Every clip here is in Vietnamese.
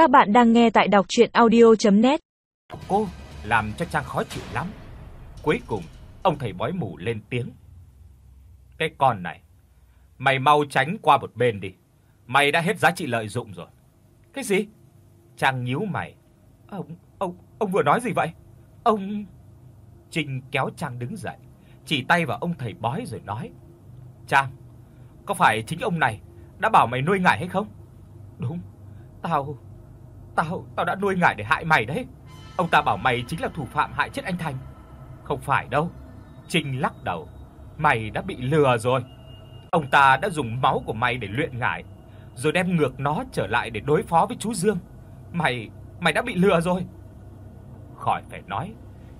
Các bạn đang nghe tại đọc audio net Cô làm cho Trang khó chịu lắm. Cuối cùng, ông thầy bói mù lên tiếng. Cái con này, mày mau tránh qua một bên đi. Mày đã hết giá trị lợi dụng rồi. Cái gì? Trang nhíu mày. Ông ông ông vừa nói gì vậy? Ông Trinh kéo Trang đứng dậy, chỉ tay vào ông thầy bói rồi nói: "Trang, có phải chính ông này đã bảo mày nuôi ngải hay không?" "Đúng, tao tao tao đã nuôi ngải để hại mày đấy. Ông ta bảo mày chính là thủ phạm hại chết anh Thành." "Không phải đâu." Trinh lắc đầu. "Mày đã bị lừa rồi. Ông ta đã dùng máu của mày để luyện ngải, rồi đem ngược nó trở lại để đối phó với chú Dương. Mày mày đã bị lừa rồi." Khỏi phải nói,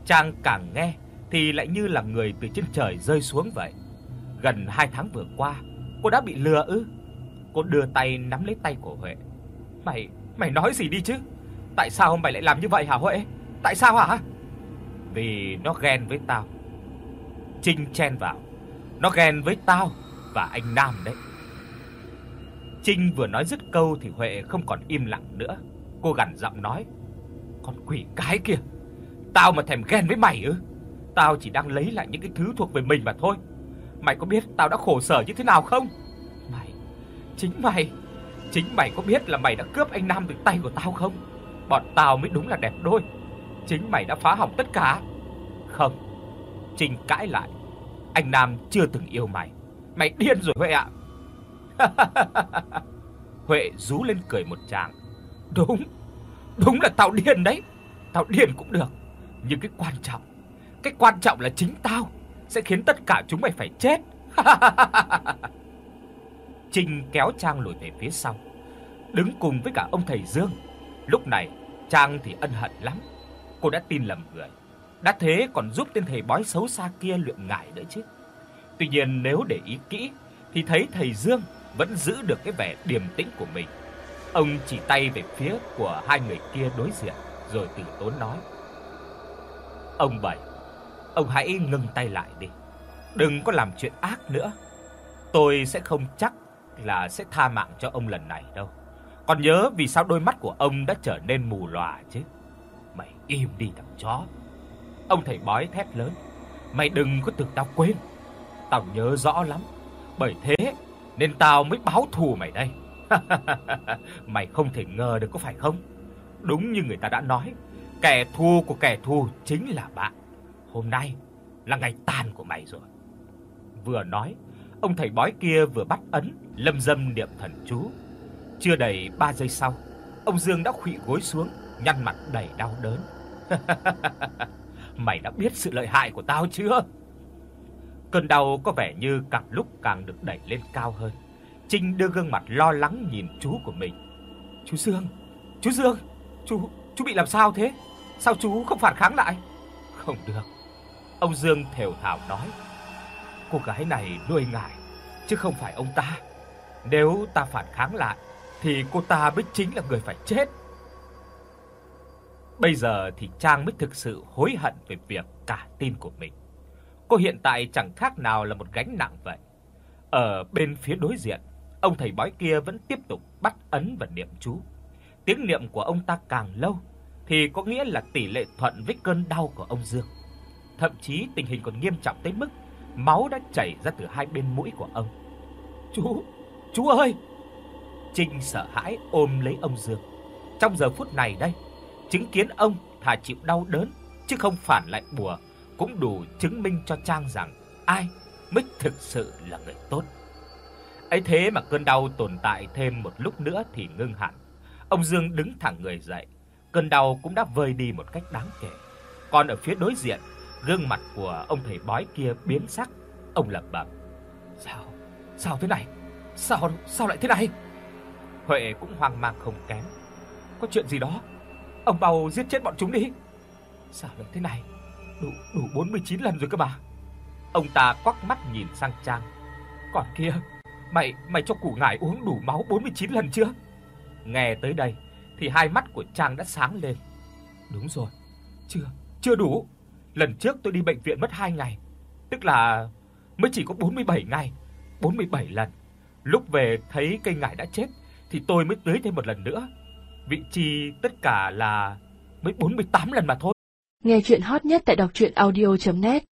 Trang càng nghe thì lại như là người từ trên trời rơi xuống vậy. Gần 2 tháng vừa qua, cô đã bị lừa ư? Cô đưa tay nắm lấy tay của Huệ. "Mày, mày nói gì đi chứ? Tại sao mày lại làm như vậy hả Huệ? Tại sao hả?" "Vì nó ghen với tao." Trinh chen vào. "Nó ghen với tao và anh Nam đấy." Trinh vừa nói dứt câu thì Huệ không còn im lặng nữa. Cô gằn giọng nói: "Con quỷ cái kia, tao mà thèm ghen với mày ư? Tao chỉ đang lấy lại những cái thứ thuộc về mình mà thôi. Mày có biết tao đã khổ sở như thế nào không? Mày, chính mày, chính mày có biết là mày đã cướp anh Nam từ tay của tao không? Bọn tao mới đúng là đẹp đôi. Chính mày đã phá hỏng tất cả. Không. Trinh cãi lại. Anh Nam chưa từng yêu mày. Mày điên rồi Huệ ạ. Huệ rú lên cười một tràng. Đúng. Đúng là tao điên đấy. Tao điên cũng được, nhưng cái quan trọng, cái quan trọng là chính tao sẽ khiến tất cả chúng mày phải chết. Trinh kéo Trang lùi về phía sau, đứng cùng với cả ông thầy Dương. Lúc này, Trang thì ân hận lắm. Cô đã tin lầm người, đã thế còn giúp tên thầy bói xấu xa kia luyện ngải nữa chứ. Tuy nhiên nếu để ý kỹ thì thấy thầy Dương vẫn giữ được cái vẻ điềm tĩnh của mình. Ông chỉ tay về phía của hai người kia đối diện rồi từ tốn nói: "Ông Bảy, ông hãy ngừng tay lại đi. Đừng có làm chuyện ác nữa. Tôi sẽ không chắc là sẽ tha mạng cho ông lần này đâu. Còn nhớ vì sao đôi mắt của ông đã trở nên mù lòa chứ? Mày im đi thằng chó." Ông thầy bói thét lớn: "Mày đừng có tưởng tao quên. Tao nhớ rõ lắm, bởi thế nên tao mới báo thù mày đây." mày không thể ngờ được có phải không? Đúng như người ta đã nói, kẻ thù của kẻ thù chính là bạn. Hôm nay là ngày tàn của mày rồi. Vừa nói, ông thầy bói kia vừa bắt ấn, lâm dâm niệm thần chú. Chưa đầy 3 giây sau, ông Dương đã khuỵu gối xuống, nhăn mặt đầy đau đớn. mày đã biết sự lợi hại của tao chưa? Cơn đau có vẻ như càng lúc càng được đẩy lên cao hơn. Trinh đưa gương mặt lo lắng nhìn chú của mình. "Chú Dương, chú Dương, chú chú bị làm sao thế? Sao chú không phản kháng lại?" "Không được." Ông Dương thều thào nói. "Cô gái này nuôi ngài chứ không phải ông ta. Nếu ta phản kháng lại thì cô ta mới chính là người phải chết." Bây giờ thì Trang mới thực sự hối hận về việc cả tin của mình. Cô hiện tại chẳng khác nào là một gánh nặng vậy. Ở bên phía đối diện, ông thầy bói kia vẫn tiếp tục bắt ấn và niệm chú. Tiếng niệm của ông ta càng lâu thì có nghĩa là tỷ lệ thuận với cơn đau của ông Dương. Thậm chí tình hình còn nghiêm trọng tới mức máu đã chảy ra từ hai bên mũi của ông. "Chú, chú ơi!" Trinh sợ hãi ôm lấy ông Dương. Trong giờ phút này đây, chứng kiến ông thà chịu đau đớn chứ không phản lại bùa cũng đủ chứng minh cho Trang rằng ai mới thực sự là người tốt. Ấy thế mà cơn đau tồn tại thêm một lúc nữa thì ngưng hẳn. Ông Dương đứng thẳng người dậy, cơn đau cũng đã vơi đi một cách đáng kể. Còn ở phía đối diện, gương mặt của ông thầy bói kia biến sắc, ông lẩm bẩm: "Sao? Sao thế này? Sao sao lại thế này?" Huệ cũng hoang mang không kém. "Có chuyện gì đó? Ông bảo giết chết bọn chúng đi." "Sao lại thế này? Đủ đủ 49 lần rồi cơ mà." Ông ta quắc mắt nhìn sang Trang. "Còn kia, Mày mày cho củ ngải uống đủ máu 49 lần chưa?" Nghe tới đây thì hai mắt của Trang đã sáng lên. Đúng rồi, chưa, chưa đủ. Lần trước tôi đi bệnh viện mất 2 ngày, tức là mới chỉ có 47 ngày, 47 lần. Lúc về thấy cây ngải đã chết thì tôi mới tưới thêm một lần nữa. vị trí tất cả là mới 48 lần mà thôi. Nghe truyện hot nhất tại doctruyenaudio.net